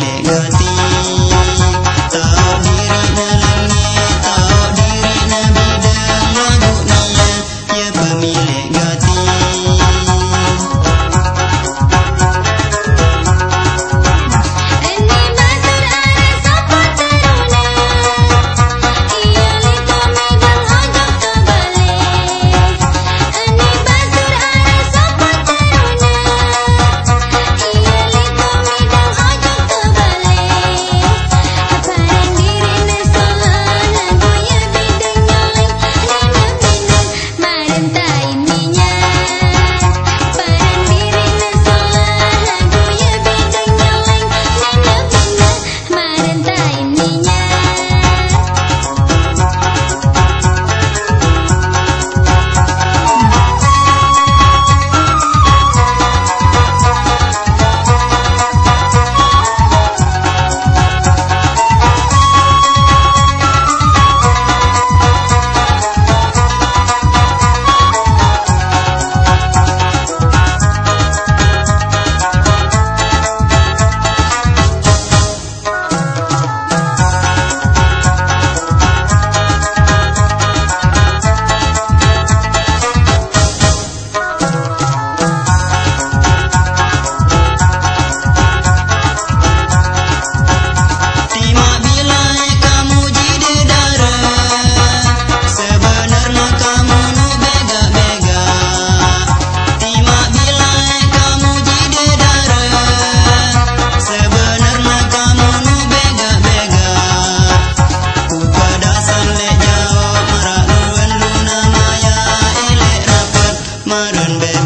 गति Maran